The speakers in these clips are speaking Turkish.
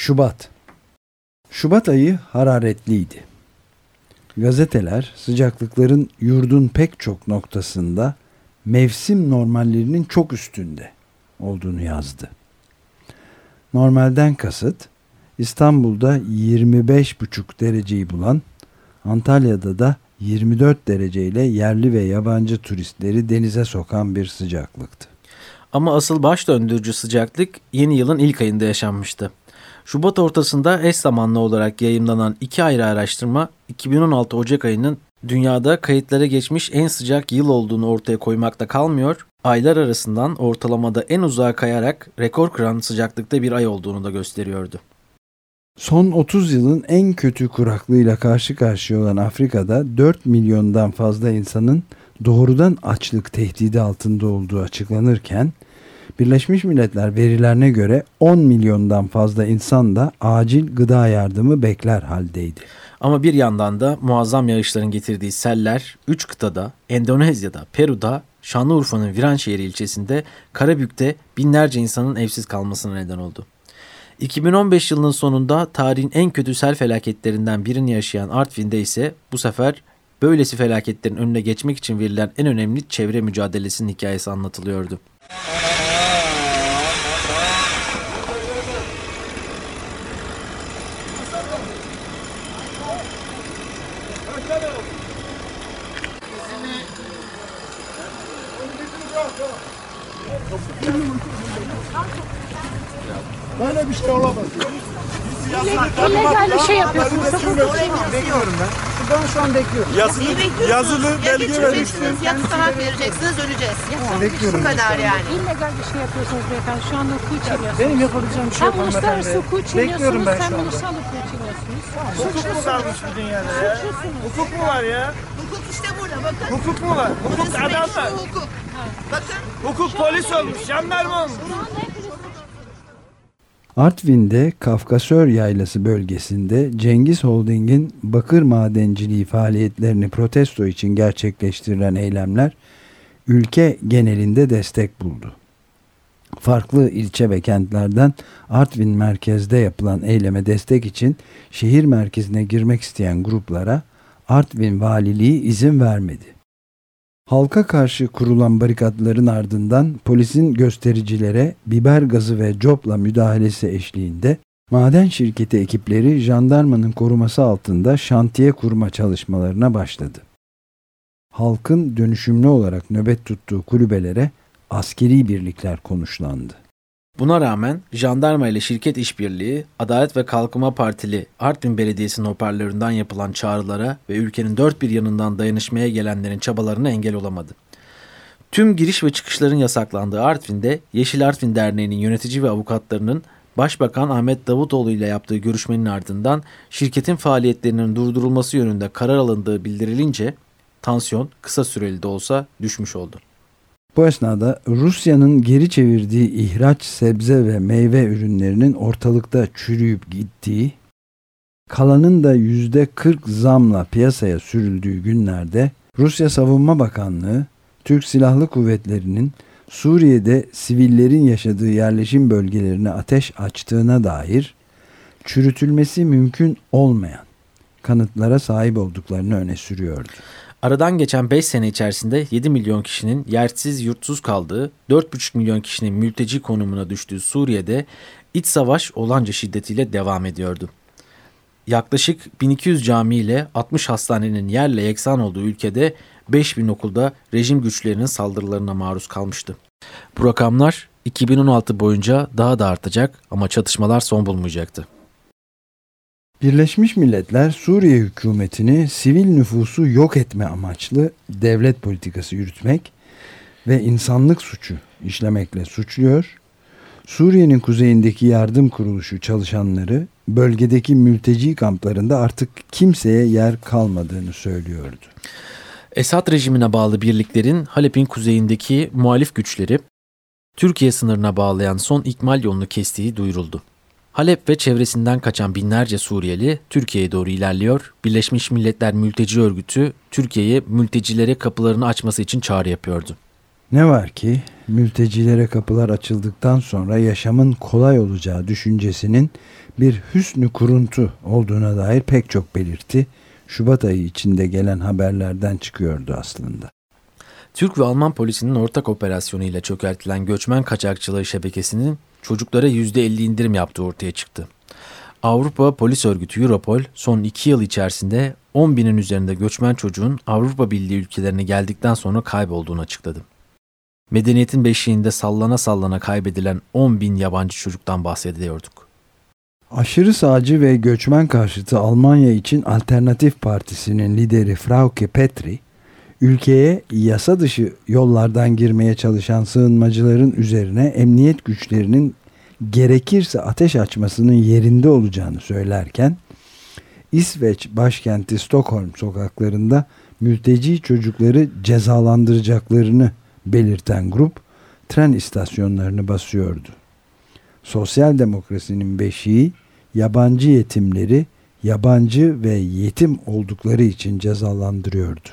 Şubat Şubat ayı hararetliydi. Gazeteler sıcaklıkların yurdun pek çok noktasında mevsim normallerinin çok üstünde olduğunu yazdı. Normalden kasıt İstanbul'da 25,5 dereceyi bulan, Antalya'da da 24 dereceyle yerli ve yabancı turistleri denize sokan bir sıcaklıktı. Ama asıl baş döndürücü sıcaklık yeni yılın ilk ayında yaşanmıştı. Şubat ortasında eş zamanlı olarak yayımlanan iki ayrı araştırma 2016 Ocak ayının dünyada kayıtlara geçmiş en sıcak yıl olduğunu ortaya koymakta kalmıyor, aylar arasından ortalamada en uzağa kayarak rekor kıran sıcaklıkta bir ay olduğunu da gösteriyordu. Son 30 yılın en kötü kuraklığıyla karşı karşıya olan Afrika'da 4 milyondan fazla insanın doğrudan açlık tehdidi altında olduğu açıklanırken Birleşmiş Milletler verilerine göre 10 milyondan fazla insan da acil gıda yardımı bekler haldeydi. Ama bir yandan da muazzam yağışların getirdiği seller 3 kıtada, Endonezya'da, Peru'da, Şanlıurfa'nın Viranşehir ilçesinde, Karabük'te binlerce insanın evsiz kalmasına neden oldu. 2015 yılının sonunda tarihin en kötü sel felaketlerinden birini yaşayan Artvin'de ise bu sefer böylesi felaketlerin önüne geçmek için verilen en önemli çevre mücadelesinin hikayesi anlatılıyordu. Başkanım. Başkanım. Böyle bir şey olamaz. İllegal bir şey yapıyorsunuz. Bekliyorum ben. Ben şu an bekliyorum. Yazılı, yazılı Ya belge vermiştim. ya tutanak vereceksiniz öleceğiz. Bekliyorum. Bu kadar yani. İllegal bir şey yapıyorsunuz beyefendi. Şu anda hukuku çiğniyorsunuz. Benim yapabileceğim bir şey Hem yok uluslararası hanımefendi. hukuku Bekliyorum çiğniyorsunuz ben hem şu anda. ulusal hukuku çiğniyorsunuz. Hukuk mu sarmış bu dünyada ya? Hukuk mu var ya? Hukuk işte burada bakın. Hukuk mu var? Hukuk adam var. hukuk. Bakın Hukuk polis olmuş, jandarma olmuş. Artvin'de Kafkasör Yaylası bölgesinde Cengiz Holding'in bakır madenciliği faaliyetlerini protesto için gerçekleştirilen eylemler ülke genelinde destek buldu. Farklı ilçe ve kentlerden Artvin merkezde yapılan eyleme destek için şehir merkezine girmek isteyen gruplara Artvin Valiliği izin vermedi. Halka karşı kurulan barikatların ardından polisin göstericilere biber gazı ve copla müdahalesi eşliğinde maden şirketi ekipleri jandarmanın koruması altında şantiye kurma çalışmalarına başladı. Halkın dönüşümlü olarak nöbet tuttuğu kulübelere askeri birlikler konuşlandı. Buna rağmen jandarma ile şirket işbirliği, Adalet ve Kalkınma Partili Artvin Belediyesi'nin hoparlöründen yapılan çağrılara ve ülkenin dört bir yanından dayanışmaya gelenlerin çabalarına engel olamadı. Tüm giriş ve çıkışların yasaklandığı Artvin'de Yeşil Artvin Derneği'nin yönetici ve avukatlarının Başbakan Ahmet Davutoğlu ile yaptığı görüşmenin ardından şirketin faaliyetlerinin durdurulması yönünde karar alındığı bildirilince tansiyon kısa süreli de olsa düşmüş oldu. Bu esnada Rusya'nın geri çevirdiği ihraç sebze ve meyve ürünlerinin ortalıkta çürüyüp gittiği, kalanın da yüzde 40 zamla piyasaya sürüldüğü günlerde Rusya Savunma Bakanlığı, Türk Silahlı Kuvvetleri'nin Suriye'de sivillerin yaşadığı yerleşim bölgelerine ateş açtığına dair çürütülmesi mümkün olmayan kanıtlara sahip olduklarını öne sürüyordu. Aradan geçen 5 sene içerisinde 7 milyon kişinin yersiz yurtsuz kaldığı, 4,5 milyon kişinin mülteci konumuna düştüğü Suriye'de iç savaş olanca şiddetiyle devam ediyordu. Yaklaşık 1200 cami ile 60 hastanenin yerle yeksan olduğu ülkede 5000 okulda rejim güçlerinin saldırılarına maruz kalmıştı. Bu rakamlar 2016 boyunca daha da artacak ama çatışmalar son bulmayacaktı. Birleşmiş Milletler Suriye hükümetini sivil nüfusu yok etme amaçlı devlet politikası yürütmek ve insanlık suçu işlemekle suçluyor. Suriye'nin kuzeyindeki yardım kuruluşu çalışanları bölgedeki mülteci kamplarında artık kimseye yer kalmadığını söylüyordu. Esad rejimine bağlı birliklerin Halep'in kuzeyindeki muhalif güçleri Türkiye sınırına bağlayan son ikmal yolunu kestiği duyuruldu. Halep ve çevresinden kaçan binlerce Suriyeli Türkiye'ye doğru ilerliyor. Birleşmiş Milletler Mülteci Örgütü Türkiye'ye mültecilere kapılarını açması için çağrı yapıyordu. Ne var ki mültecilere kapılar açıldıktan sonra yaşamın kolay olacağı düşüncesinin bir hüsnü kuruntu olduğuna dair pek çok belirti Şubat ayı içinde gelen haberlerden çıkıyordu aslında. Türk ve Alman polisinin ortak operasyonu ile çökertilen göçmen kaçakçılığı şebekesinin çocuklara %50 indirim yaptığı ortaya çıktı. Avrupa Polis Örgütü Europol son iki yıl içerisinde 10 binin üzerinde göçmen çocuğun Avrupa Birliği ülkelerine geldikten sonra kaybolduğunu açıkladı. Medeniyetin beşiğinde sallana sallana kaybedilen 10 bin yabancı çocuktan bahsediyorduk. Aşırı sağcı ve göçmen karşıtı Almanya için Alternatif Partisi'nin lideri Frauke Petri, ülkeye yasa dışı yollardan girmeye çalışan sığınmacıların üzerine emniyet güçlerinin gerekirse ateş açmasının yerinde olacağını söylerken, İsveç başkenti Stockholm sokaklarında mülteci çocukları cezalandıracaklarını belirten grup tren istasyonlarını basıyordu. Sosyal demokrasinin beşiği yabancı yetimleri yabancı ve yetim oldukları için cezalandırıyordu.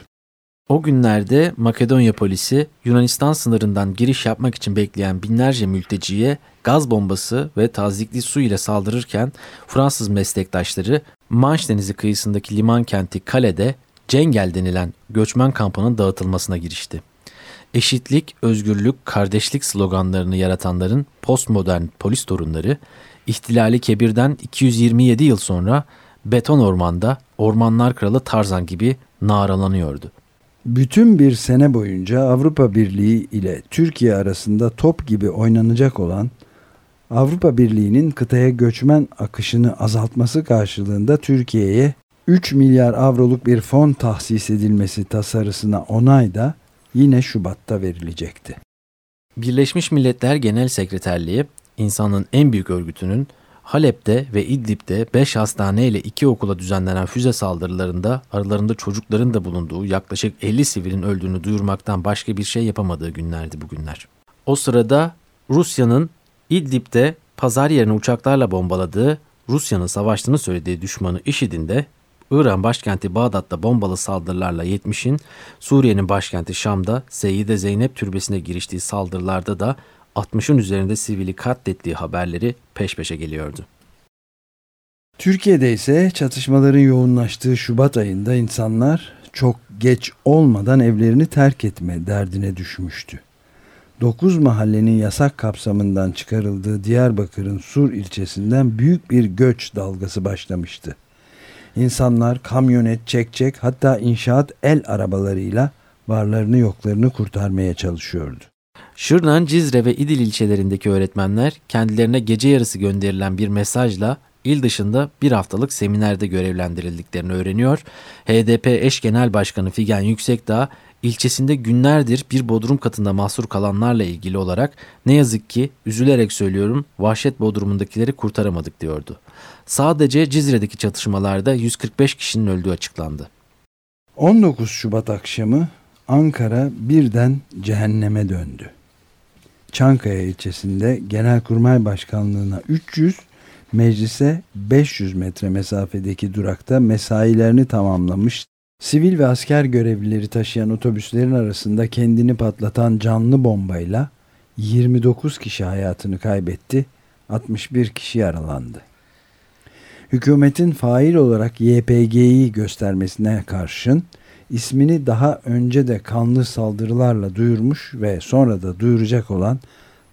O günlerde Makedonya polisi Yunanistan sınırından giriş yapmak için bekleyen binlerce mülteciye gaz bombası ve tazikli su ile saldırırken Fransız meslektaşları Manş Denizi kıyısındaki liman kenti Kale'de Cengel denilen göçmen kampının dağıtılmasına girişti. Eşitlik, özgürlük, kardeşlik sloganlarını yaratanların postmodern polis torunları, ihtilali kebirden 227 yıl sonra beton ormanda Ormanlar Kralı Tarzan gibi naralanıyordu. Bütün bir sene boyunca Avrupa Birliği ile Türkiye arasında top gibi oynanacak olan Avrupa Birliği'nin kıtaya göçmen akışını azaltması karşılığında Türkiye'ye 3 milyar avroluk bir fon tahsis edilmesi tasarısına onay da yine Şubat'ta verilecekti. Birleşmiş Milletler Genel Sekreterliği insanlığın en büyük örgütünün Halep'te ve İdlib'de 5 hastane ile 2 okula düzenlenen füze saldırılarında aralarında çocukların da bulunduğu yaklaşık 50 sivilin öldüğünü duyurmaktan başka bir şey yapamadığı günlerdi bugünler. O sırada Rusya'nın İdlib'de pazar yerini uçaklarla bombaladığı, Rusya'nın savaştığını söylediği düşmanı IŞİD'in de İran başkenti Bağdat'ta bombalı saldırılarla 70'in, Suriye'nin başkenti Şam'da Seyyide Zeynep Türbesi'ne giriştiği saldırılarda da 60'ın üzerinde sivili katlettiği haberleri peş peşe geliyordu. Türkiye'de ise çatışmaların yoğunlaştığı Şubat ayında insanlar çok geç olmadan evlerini terk etme derdine düşmüştü. 9 mahallenin yasak kapsamından çıkarıldığı Diyarbakır'ın Sur ilçesinden büyük bir göç dalgası başlamıştı. İnsanlar kamyonet, çekçek hatta inşaat el arabalarıyla varlarını yoklarını kurtarmaya çalışıyordu. Şırnan, Cizre ve İdil ilçelerindeki öğretmenler kendilerine gece yarısı gönderilen bir mesajla il dışında bir haftalık seminerde görevlendirildiklerini öğreniyor. HDP eş genel başkanı Figen Yüksekdağ ilçesinde günlerdir bir bodrum katında mahsur kalanlarla ilgili olarak ne yazık ki üzülerek söylüyorum vahşet bodrumundakileri kurtaramadık diyordu. Sadece Cizre'deki çatışmalarda 145 kişinin öldüğü açıklandı. 19 Şubat akşamı Ankara birden cehenneme döndü. Çankaya ilçesinde Genelkurmay Başkanlığı'na 300, meclise 500 metre mesafedeki durakta mesailerini tamamlamış sivil ve asker görevlileri taşıyan otobüslerin arasında kendini patlatan canlı bombayla 29 kişi hayatını kaybetti, 61 kişi yaralandı. Hükümetin fail olarak YPG'yi göstermesine karşın ismini daha önce de kanlı saldırılarla duyurmuş ve sonra da duyuracak olan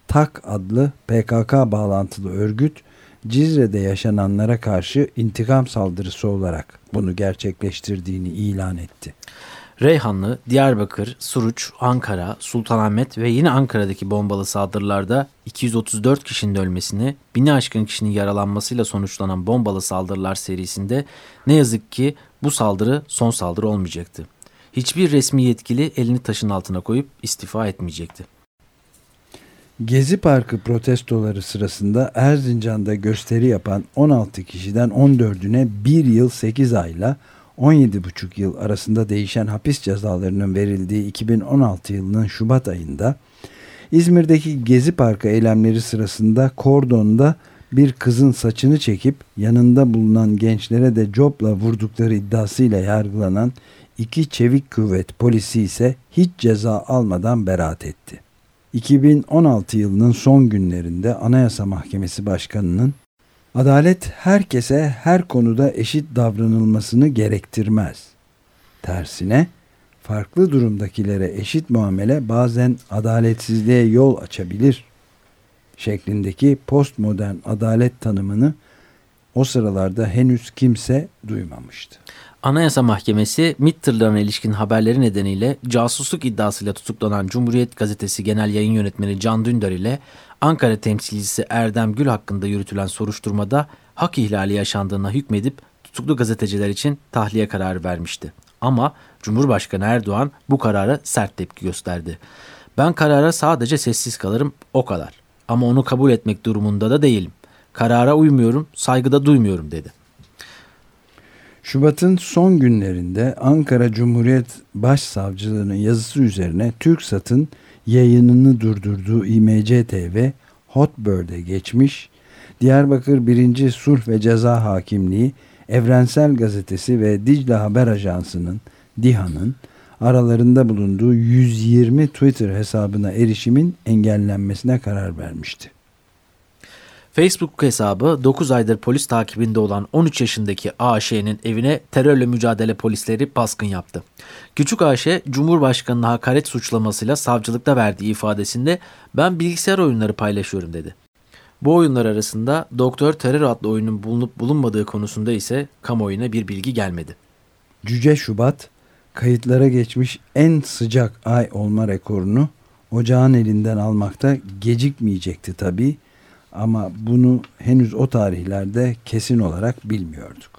TAK adlı PKK bağlantılı örgüt Cizre'de yaşananlara karşı intikam saldırısı olarak bunu gerçekleştirdiğini ilan etti. Reyhanlı, Diyarbakır, Suruç, Ankara, Sultanahmet ve yine Ankara'daki bombalı saldırılarda 234 kişinin ölmesini, bini aşkın kişinin yaralanmasıyla sonuçlanan bombalı saldırılar serisinde ne yazık ki bu saldırı son saldırı olmayacaktı. Hiçbir resmi yetkili elini taşın altına koyup istifa etmeyecekti. Gezi Parkı protestoları sırasında Erzincan'da gösteri yapan 16 kişiden 14'üne 1 yıl 8 ayla 17,5 yıl arasında değişen hapis cezalarının verildiği 2016 yılının Şubat ayında İzmir'deki Gezi Parkı eylemleri sırasında kordonda bir kızın saçını çekip yanında bulunan gençlere de copla vurdukları iddiasıyla yargılanan iki çevik kuvvet polisi ise hiç ceza almadan beraat etti. 2016 yılının son günlerinde Anayasa Mahkemesi Başkanı'nın adalet herkese her konuda eşit davranılmasını gerektirmez. Tersine farklı durumdakilere eşit muamele bazen adaletsizliğe yol açabilir şeklindeki postmodern adalet tanımını o sıralarda henüz kimse duymamıştı. Anayasa Mahkemesi MİT ilişkin haberleri nedeniyle casusluk iddiasıyla tutuklanan Cumhuriyet Gazetesi Genel Yayın Yönetmeni Can Dündar ile Ankara temsilcisi Erdem Gül hakkında yürütülen soruşturmada hak ihlali yaşandığına hükmedip tutuklu gazeteciler için tahliye kararı vermişti. Ama Cumhurbaşkanı Erdoğan bu karara sert tepki gösterdi. Ben karara sadece sessiz kalırım o kadar. Ama onu kabul etmek durumunda da değilim. Karara uymuyorum, saygıda duymuyorum dedi. Şubat'ın son günlerinde Ankara Cumhuriyet Başsavcılığı'nın yazısı üzerine TürkSat'ın yayınını durdurduğu İMC TV Hotbird'e geçmiş, Diyarbakır 1. Sulh ve Ceza Hakimliği, Evrensel Gazetesi ve Dicle Haber Ajansı'nın, DİHA'nın aralarında bulunduğu 120 Twitter hesabına erişimin engellenmesine karar vermişti. Facebook hesabı 9 aydır polis takibinde olan 13 yaşındaki AŞ'nin evine terörle mücadele polisleri baskın yaptı. Küçük AŞ, Cumhurbaşkanı'na hakaret suçlamasıyla savcılıkta verdiği ifadesinde ben bilgisayar oyunları paylaşıyorum dedi. Bu oyunlar arasında Doktor Terör adlı oyunun bulunup bulunmadığı konusunda ise kamuoyuna bir bilgi gelmedi. Cüce Şubat, kayıtlara geçmiş en sıcak ay olma rekorunu ocağın elinden almakta gecikmeyecekti tabii ama bunu henüz o tarihlerde kesin olarak bilmiyorduk.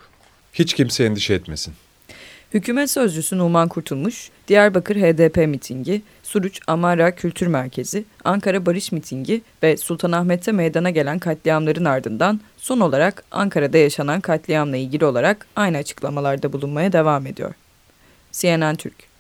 Hiç kimse endişe etmesin. Hükümet sözcüsü Numan Kurtulmuş, Diyarbakır HDP mitingi, Suruç Amara Kültür Merkezi, Ankara Barış mitingi ve Sultanahmet'te meydana gelen katliamların ardından son olarak Ankara'da yaşanan katliamla ilgili olarak aynı açıklamalarda bulunmaya devam ediyor. CNN Türk